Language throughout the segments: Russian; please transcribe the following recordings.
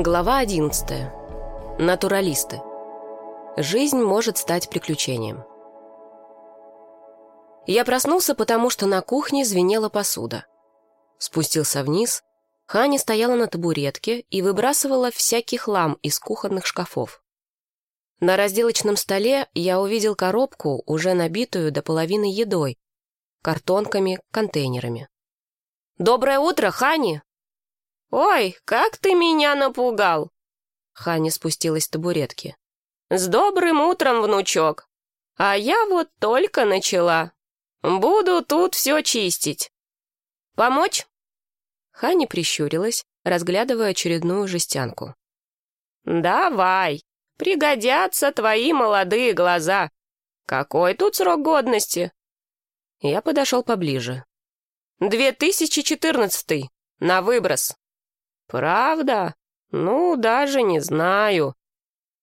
Глава 11. Натуралисты. Жизнь может стать приключением. Я проснулся, потому что на кухне звенела посуда. Спустился вниз. Хани стояла на табуретке и выбрасывала всякий хлам из кухонных шкафов. На разделочном столе я увидел коробку, уже набитую до половины едой, картонками, контейнерами. «Доброе утро, Хани!» «Ой, как ты меня напугал!» Хани спустилась с табуретки. «С добрым утром, внучок! А я вот только начала. Буду тут все чистить. Помочь?» Хани прищурилась, разглядывая очередную жестянку. «Давай, пригодятся твои молодые глаза. Какой тут срок годности?» Я подошел поближе. «Две тысячи четырнадцатый, на выброс». «Правда? Ну, даже не знаю.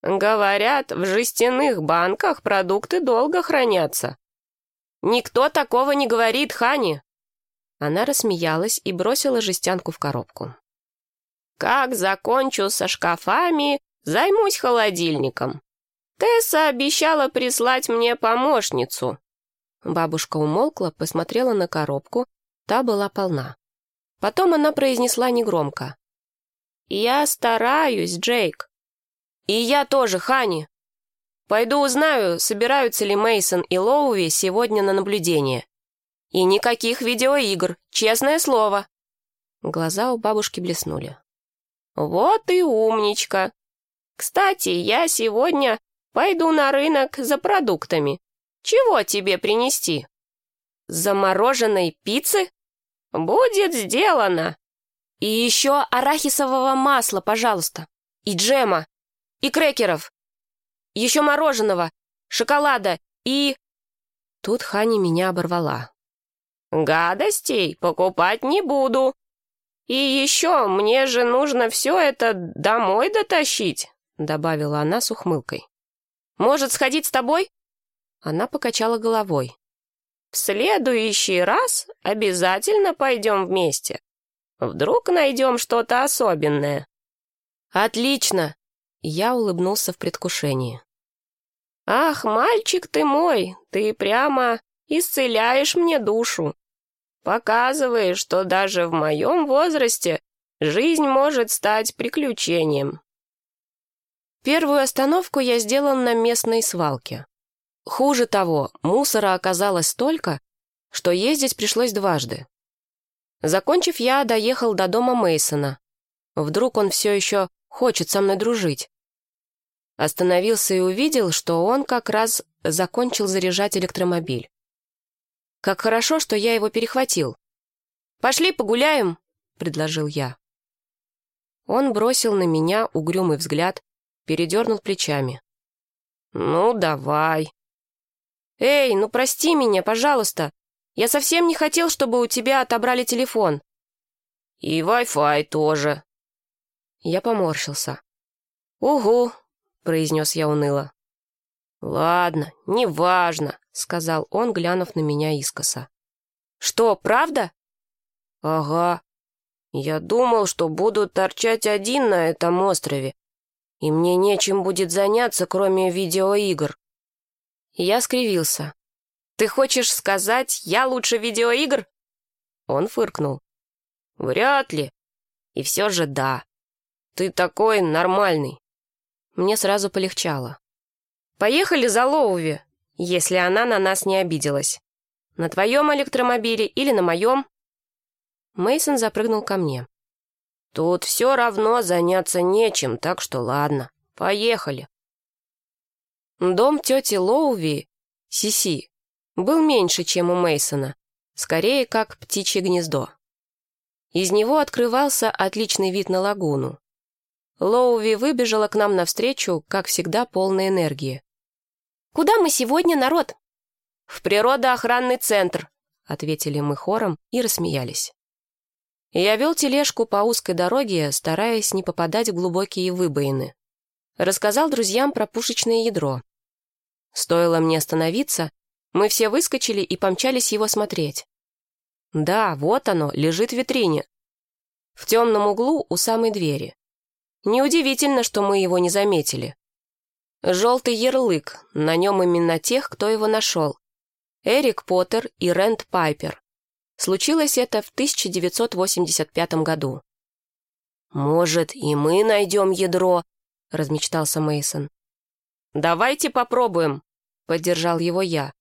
Говорят, в жестяных банках продукты долго хранятся». «Никто такого не говорит, Хани!» Она рассмеялась и бросила жестянку в коробку. «Как закончу со шкафами, займусь холодильником. Тесса обещала прислать мне помощницу». Бабушка умолкла, посмотрела на коробку, та была полна. Потом она произнесла негромко. «Я стараюсь, Джейк». «И я тоже, Хани. Пойду узнаю, собираются ли Мейсон и Лоуви сегодня на наблюдение. И никаких видеоигр, честное слово». Глаза у бабушки блеснули. «Вот и умничка. Кстати, я сегодня пойду на рынок за продуктами. Чего тебе принести?» «Замороженной пиццы?» «Будет сделано!» И еще арахисового масла, пожалуйста. И джема. И крекеров. Еще мороженого, шоколада и... Тут Хани меня оборвала. «Гадостей покупать не буду. И еще мне же нужно все это домой дотащить», добавила она с ухмылкой. «Может, сходить с тобой?» Она покачала головой. «В следующий раз обязательно пойдем вместе. Вдруг найдем что-то особенное?» «Отлично!» Я улыбнулся в предвкушении. «Ах, мальчик ты мой, ты прямо исцеляешь мне душу. Показываешь, что даже в моем возрасте жизнь может стать приключением». Первую остановку я сделал на местной свалке. Хуже того, мусора оказалось столько, что ездить пришлось дважды. Закончив, я доехал до дома Мейсона. Вдруг он все еще хочет со мной дружить. Остановился и увидел, что он как раз закончил заряжать электромобиль. Как хорошо, что я его перехватил. «Пошли погуляем», — предложил я. Он бросил на меня угрюмый взгляд, передернул плечами. «Ну, давай». «Эй, ну прости меня, пожалуйста. Я совсем не хотел, чтобы у тебя отобрали телефон». «И Wi-Fi тоже». Я поморщился. «Угу», — произнес я уныло. «Ладно, неважно», — сказал он, глянув на меня искоса. «Что, правда?» «Ага. Я думал, что буду торчать один на этом острове, и мне нечем будет заняться, кроме видеоигр». Я скривился. «Ты хочешь сказать, я лучше видеоигр?» Он фыркнул. «Вряд ли. И все же да. Ты такой нормальный». Мне сразу полегчало. «Поехали за Лоуви, если она на нас не обиделась. На твоем электромобиле или на моем?» Мейсон запрыгнул ко мне. «Тут все равно заняться нечем, так что ладно, поехали». Дом тети Лоуви, Сиси, был меньше, чем у Мейсона, скорее как птичье гнездо. Из него открывался отличный вид на лагуну. Лоуви выбежала к нам навстречу, как всегда, полной энергии. «Куда мы сегодня, народ?» «В природоохранный центр», — ответили мы хором и рассмеялись. Я вел тележку по узкой дороге, стараясь не попадать в глубокие выбоины. Рассказал друзьям про пушечное ядро. Стоило мне остановиться, мы все выскочили и помчались его смотреть. Да, вот оно, лежит в витрине. В темном углу у самой двери. Неудивительно, что мы его не заметили. Желтый ярлык, на нем именно тех, кто его нашел. Эрик Поттер и Рэнд Пайпер. Случилось это в 1985 году. «Может, и мы найдем ядро?» — размечтался Мейсон. «Давайте попробуем», — поддержал его я.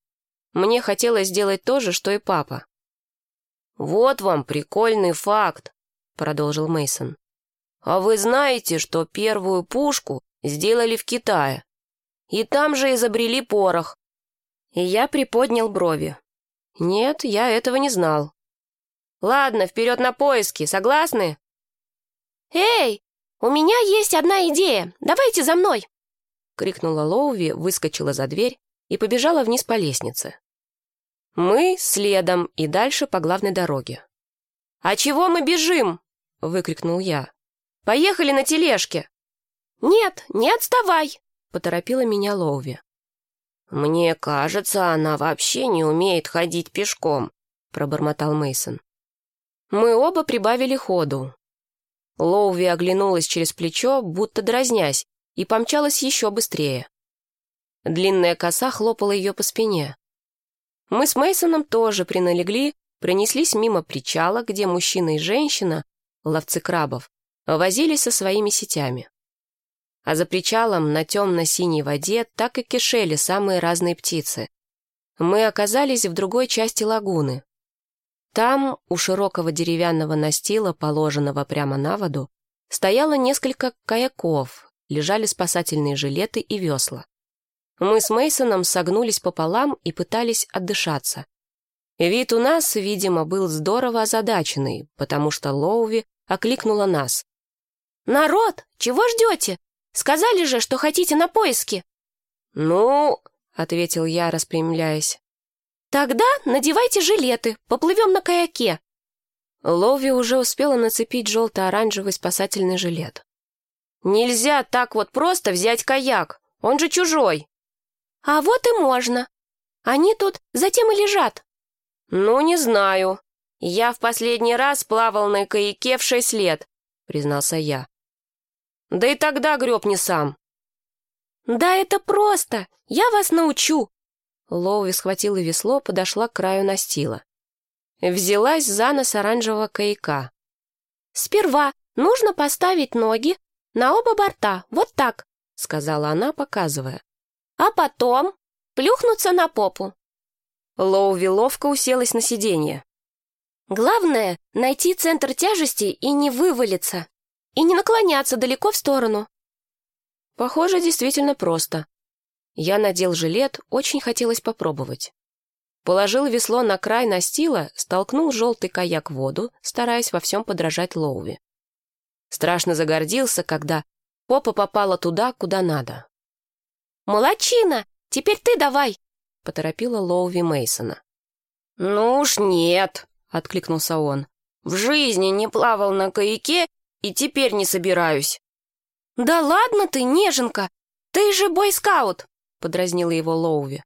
Мне хотелось сделать то же, что и папа. «Вот вам прикольный факт», — продолжил Мейсон. «А вы знаете, что первую пушку сделали в Китае? И там же изобрели порох». И я приподнял брови. «Нет, я этого не знал». «Ладно, вперед на поиски, согласны?» «Эй, у меня есть одна идея, давайте за мной!» Крикнула Лоуви, выскочила за дверь и побежала вниз по лестнице. Мы следом и дальше по главной дороге. «А чего мы бежим?» — выкрикнул я. Поехали на тележке!» «Нет, не отставай!» — поторопила меня Лоуви. «Мне кажется, она вообще не умеет ходить пешком», — пробормотал Мейсон. Мы оба прибавили ходу. Лоуви оглянулась через плечо, будто дразнясь, и помчалась еще быстрее. Длинная коса хлопала ее по спине. Мы с Мейсоном тоже приналегли, пронеслись мимо причала, где мужчина и женщина, ловцы крабов, возились со своими сетями. А за причалом на темно-синей воде так и кишели самые разные птицы. Мы оказались в другой части лагуны. Там, у широкого деревянного настила, положенного прямо на воду, стояло несколько каяков, лежали спасательные жилеты и весла. Мы с Мейсоном согнулись пополам и пытались отдышаться. Вид у нас, видимо, был здорово озадаченный, потому что Лоуви окликнула нас. «Народ, чего ждете? Сказали же, что хотите на поиски!» «Ну...» — ответил я, распрямляясь. «Тогда надевайте жилеты, поплывем на каяке». Лови уже успела нацепить желто-оранжевый спасательный жилет. «Нельзя так вот просто взять каяк, он же чужой». «А вот и можно. Они тут затем и лежат». «Ну, не знаю. Я в последний раз плавал на каяке в шесть лет», — признался я. Да и тогда греб не сам. «Да это просто! Я вас научу!» Лоуи схватила весло, подошла к краю настила. Взялась за нос оранжевого каяка. «Сперва нужно поставить ноги на оба борта, вот так», — сказала она, показывая. «А потом плюхнуться на попу». Лоуви ловко уселась на сиденье. «Главное — найти центр тяжести и не вывалиться», и не наклоняться далеко в сторону. Похоже, действительно просто. Я надел жилет, очень хотелось попробовать. Положил весло на край настила, столкнул желтый каяк в воду, стараясь во всем подражать Лоуви. Страшно загордился, когда попа попала туда, куда надо. «Молодчина! Теперь ты давай!» — поторопила Лоуви Мейсона. «Ну уж нет!» — откликнулся он. «В жизни не плавал на каяке и теперь не собираюсь». «Да ладно ты, неженка! Ты же бойскаут!» — подразнила его Лоуви.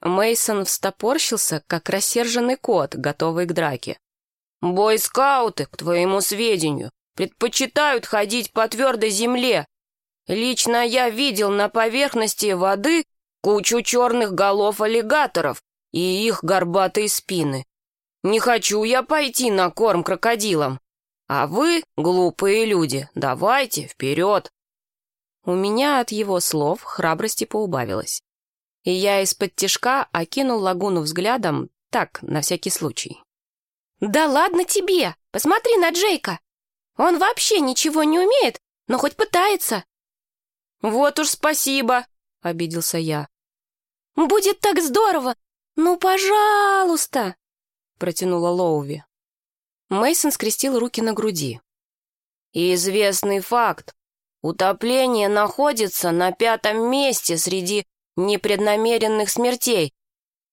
Мейсон встопорщился, как рассерженный кот, готовый к драке. «Бойскауты, к твоему сведению, предпочитают ходить по твердой земле. Лично я видел на поверхности воды кучу черных голов аллигаторов и их горбатые спины. Не хочу я пойти на корм крокодилам. А вы, глупые люди, давайте вперед!» У меня от его слов храбрости поубавилось. И я из-под тишка окинул лагуну взглядом, так, на всякий случай. «Да ладно тебе! Посмотри на Джейка! Он вообще ничего не умеет, но хоть пытается!» «Вот уж спасибо!» — обиделся я. «Будет так здорово! Ну, пожалуйста!» — протянула Лоуви. Мейсон скрестил руки на груди. «Известный факт. Утопление находится на пятом месте среди непреднамеренных смертей.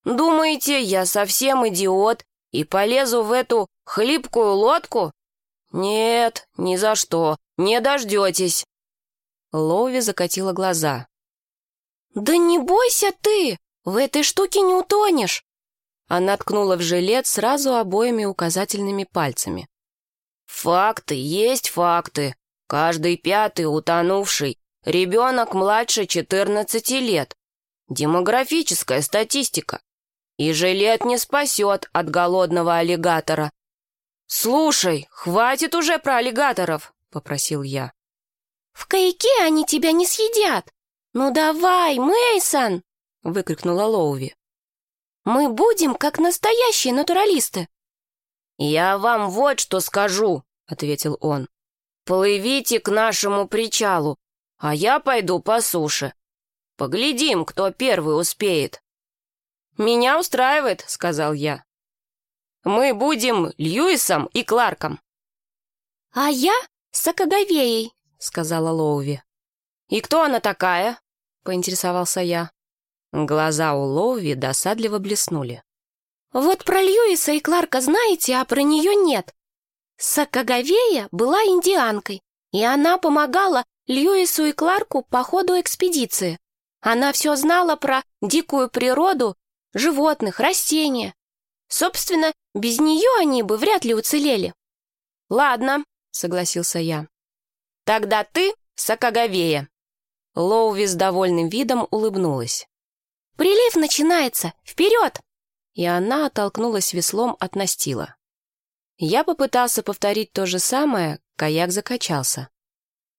Думаете, я совсем идиот и полезу в эту хлипкую лодку? Нет, ни за что, не дождетесь». Лоуви закатила глаза. «Да не бойся ты, в этой штуке не утонешь. Она ткнула в жилет сразу обоими указательными пальцами. «Факты есть факты. Каждый пятый утонувший — ребенок младше 14 лет. Демографическая статистика. И жилет не спасет от голодного аллигатора. «Слушай, хватит уже про аллигаторов!» — попросил я. «В каяке они тебя не съедят! Ну давай, Мейсон! выкрикнула Лоуви. «Мы будем как настоящие натуралисты!» «Я вам вот что скажу!» — ответил он. «Плывите к нашему причалу, а я пойду по суше. Поглядим, кто первый успеет». «Меня устраивает», — сказал я. «Мы будем Льюисом и Кларком». «А я Сакаговеей», — сказала Лоуви. «И кто она такая?» — поинтересовался я. Глаза у Лоуви досадливо блеснули. «Вот про Льюиса и Кларка знаете, а про нее нет. Сакаговея была индианкой, и она помогала Льюису и Кларку по ходу экспедиции. Она все знала про дикую природу, животных, растения. Собственно, без нее они бы вряд ли уцелели. «Ладно», — согласился я. «Тогда ты Сакаговея». Лоуви с довольным видом улыбнулась. «Прилив начинается! Вперед!» И она оттолкнулась веслом от настила. Я попытался повторить то же самое, каяк закачался.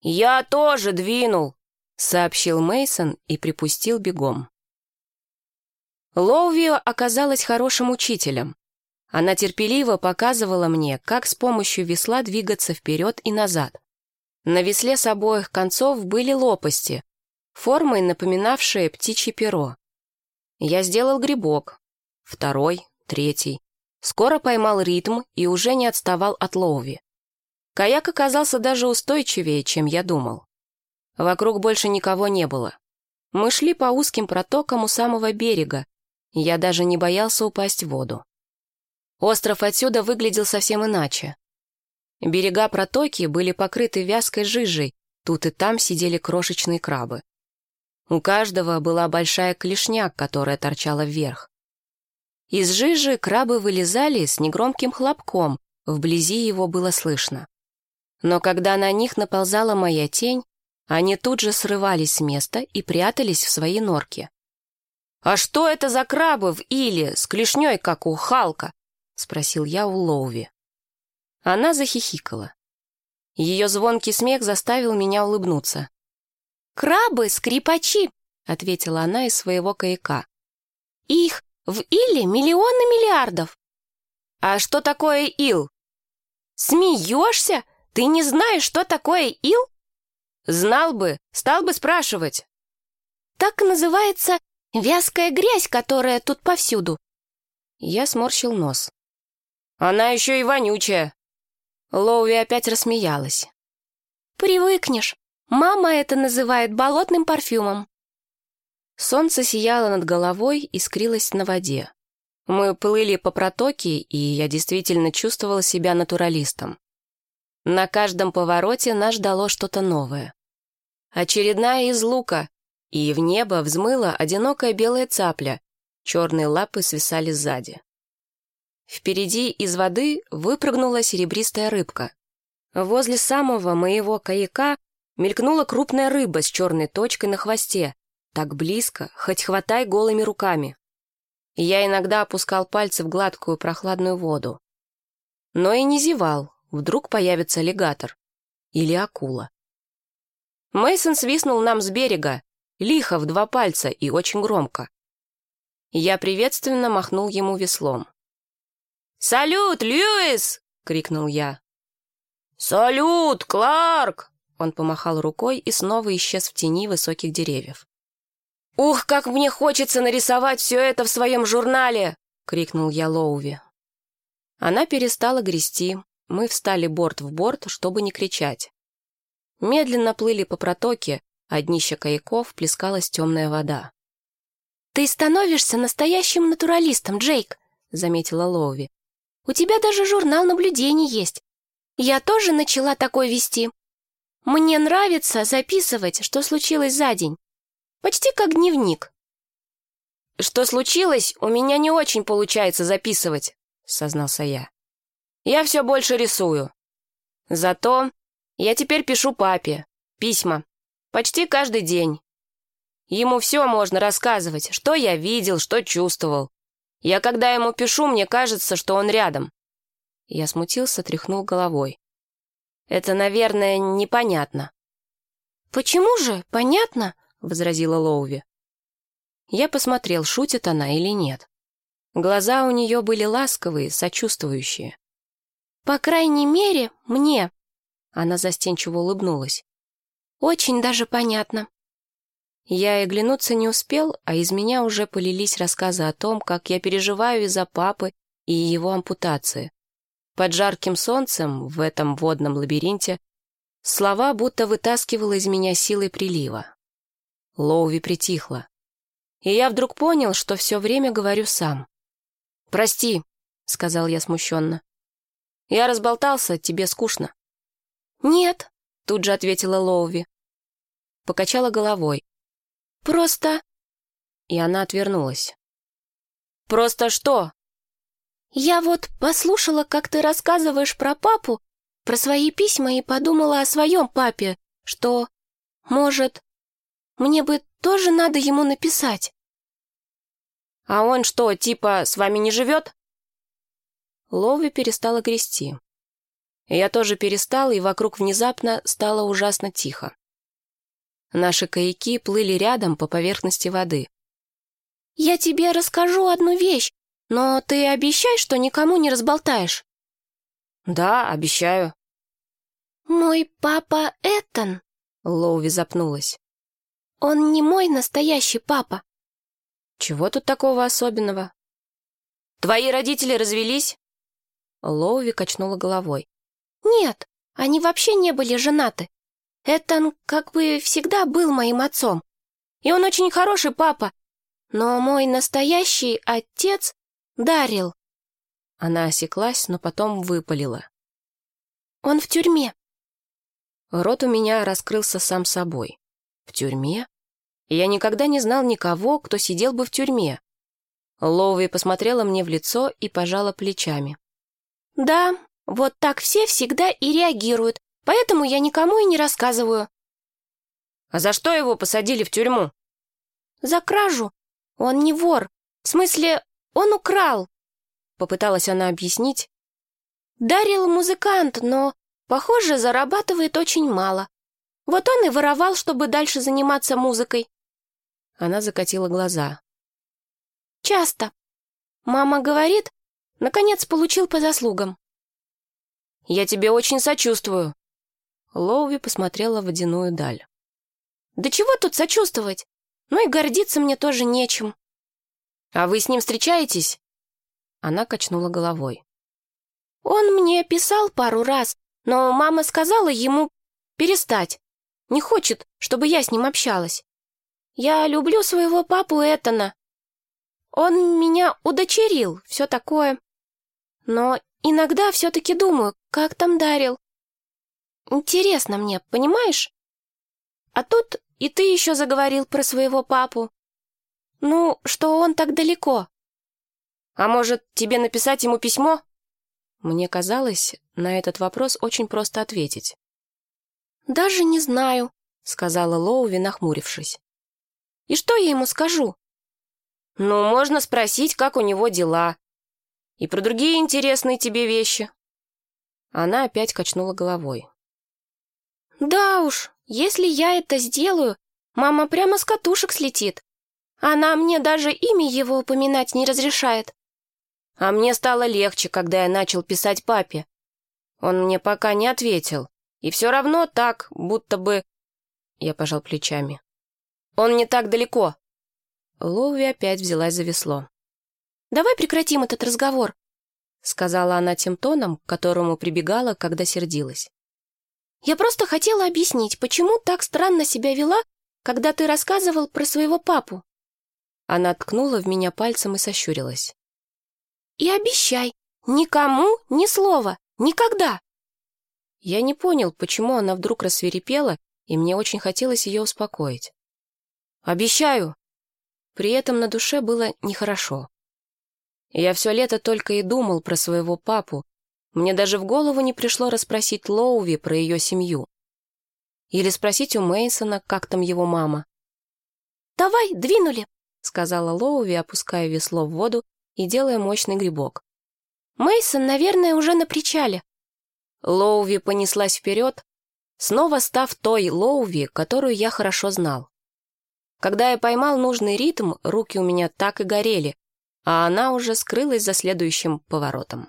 «Я тоже двинул!» сообщил Мейсон и припустил бегом. Лоувио оказалась хорошим учителем. Она терпеливо показывала мне, как с помощью весла двигаться вперед и назад. На весле с обоих концов были лопасти, формой напоминавшие птичье перо. Я сделал грибок, второй, третий. Скоро поймал ритм и уже не отставал от Лоуви. Каяк оказался даже устойчивее, чем я думал. Вокруг больше никого не было. Мы шли по узким протокам у самого берега. Я даже не боялся упасть в воду. Остров отсюда выглядел совсем иначе. Берега протоки были покрыты вязкой жижей, тут и там сидели крошечные крабы. У каждого была большая клешня, которая торчала вверх. Из жижи крабы вылезали с негромким хлопком, вблизи его было слышно. Но когда на них наползала моя тень, они тут же срывались с места и прятались в свои норки. «А что это за крабы в иле с клешней, как у Халка?» — спросил я у Лоуви. Она захихикала. Ее звонкий смех заставил меня улыбнуться. «Крабы-скрипачи!» — ответила она из своего каяка. «Их в иле миллионы миллиардов!» «А что такое ил?» «Смеешься? Ты не знаешь, что такое ил?» Знал бы, стал бы спрашивать. Так называется вязкая грязь, которая тут повсюду. Я сморщил нос. Она еще и вонючая. Лоуи опять рассмеялась. Привыкнешь. Мама это называет болотным парфюмом. Солнце сияло над головой и скрилось на воде. Мы плыли по протоке, и я действительно чувствовала себя натуралистом. На каждом повороте нас ждало что-то новое. Очередная из лука, и в небо взмыла одинокая белая цапля, черные лапы свисали сзади. Впереди из воды выпрыгнула серебристая рыбка. Возле самого моего каяка мелькнула крупная рыба с черной точкой на хвосте, так близко, хоть хватай голыми руками. Я иногда опускал пальцы в гладкую прохладную воду. Но и не зевал, Вдруг появится аллигатор. Или акула. Мейсон свистнул нам с берега, лихо в два пальца и очень громко. Я приветственно махнул ему веслом. «Салют, Льюис!» — крикнул я. «Салют, Кларк!» Он помахал рукой и снова исчез в тени высоких деревьев. «Ух, как мне хочется нарисовать все это в своем журнале!» — крикнул я Лоуви. Она перестала грести, мы встали борт в борт, чтобы не кричать. Медленно плыли по протоке, а днище каяков плескалась темная вода. «Ты становишься настоящим натуралистом, Джейк», — заметила Лоуви. «У тебя даже журнал наблюдений есть. Я тоже начала такой вести. Мне нравится записывать, что случилось за день. Почти как дневник». «Что случилось, у меня не очень получается записывать», — сознался я. Я все больше рисую. Зато Я теперь пишу папе. Письма. Почти каждый день. Ему все можно рассказывать, что я видел, что чувствовал. Я когда ему пишу, мне кажется, что он рядом. Я смутился, тряхнул головой. Это, наверное, непонятно. «Почему же? Понятно?» — возразила Лоуви. Я посмотрел, шутит она или нет. Глаза у нее были ласковые, сочувствующие. «По крайней мере, мне», — она застенчиво улыбнулась. «Очень даже понятно». Я и глянуться не успел, а из меня уже полились рассказы о том, как я переживаю из-за папы и его ампутации. Под жарким солнцем в этом водном лабиринте слова будто вытаскивала из меня силой прилива. Лоуви притихла. И я вдруг понял, что все время говорю сам. «Прости», — сказал я смущенно. «Я разболтался, тебе скучно». «Нет», — тут же ответила Лоуви. Покачала головой. «Просто...» И она отвернулась. «Просто что?» «Я вот послушала, как ты рассказываешь про папу, про свои письма и подумала о своем папе, что, может, мне бы тоже надо ему написать». «А он что, типа, с вами не живет?» Лови перестала грести. Я тоже перестал, и вокруг внезапно стало ужасно тихо. Наши каяки плыли рядом по поверхности воды. «Я тебе расскажу одну вещь, но ты обещай, что никому не разболтаешь». «Да, обещаю». «Мой папа Этан», — Лоуви запнулась. «Он не мой настоящий папа. Чего тут такого особенного? Твои родители развелись? Лоуви качнула головой. Нет, они вообще не были женаты. Этан как бы всегда был моим отцом. И он очень хороший папа. Но мой настоящий отец Дарил. Она осеклась, но потом выпалила. Он в тюрьме. Рот у меня раскрылся сам собой. В тюрьме? Я никогда не знал никого, кто сидел бы в тюрьме. Лоуви посмотрела мне в лицо и пожала плечами. «Да, вот так все всегда и реагируют, поэтому я никому и не рассказываю». «А за что его посадили в тюрьму?» «За кражу. Он не вор. В смысле, он украл», — попыталась она объяснить. «Дарил музыкант, но, похоже, зарабатывает очень мало. Вот он и воровал, чтобы дальше заниматься музыкой. Она закатила глаза. «Часто. Мама говорит, наконец получил по заслугам». «Я тебе очень сочувствую». Лоуви посмотрела в водяную даль. «Да чего тут сочувствовать? Ну и гордиться мне тоже нечем». «А вы с ним встречаетесь?» Она качнула головой. «Он мне писал пару раз, но мама сказала ему перестать. Не хочет, чтобы я с ним общалась. Я люблю своего папу Этана. Он меня удочерил, все такое. Но иногда все-таки думаю, как там Дарил. Интересно мне, понимаешь? А тут и ты еще заговорил про своего папу. Ну, что он так далеко. А может, тебе написать ему письмо? Мне казалось, на этот вопрос очень просто ответить. «Даже не знаю», — сказала Лоуви, нахмурившись. И что я ему скажу? Ну, можно спросить, как у него дела. И про другие интересные тебе вещи. Она опять качнула головой. Да уж, если я это сделаю, мама прямо с катушек слетит. Она мне даже имя его упоминать не разрешает. А мне стало легче, когда я начал писать папе. Он мне пока не ответил. И все равно так, будто бы... Я пожал плечами. Он не так далеко». Лоуви опять взялась за весло. «Давай прекратим этот разговор», — сказала она тем тоном, к которому прибегала, когда сердилась. «Я просто хотела объяснить, почему так странно себя вела, когда ты рассказывал про своего папу». Она ткнула в меня пальцем и сощурилась. «И обещай, никому ни слова, никогда!» Я не понял, почему она вдруг рассверепела, и мне очень хотелось ее успокоить. Обещаю!» При этом на душе было нехорошо. Я все лето только и думал про своего папу, Мне даже в голову не пришло расспросить Лоуви про ее семью. Или спросить у Мейсона, как там его мама. «Давай, двинули!» — сказала Лоуви, опуская весло в воду и делая мощный грибок. Мейсон, наверное, уже на причале». Лоуви понеслась вперед, снова став той Лоуви, которую я хорошо знал. Когда я поймал нужный ритм, руки у меня так и горели, а она уже скрылась за следующим поворотом.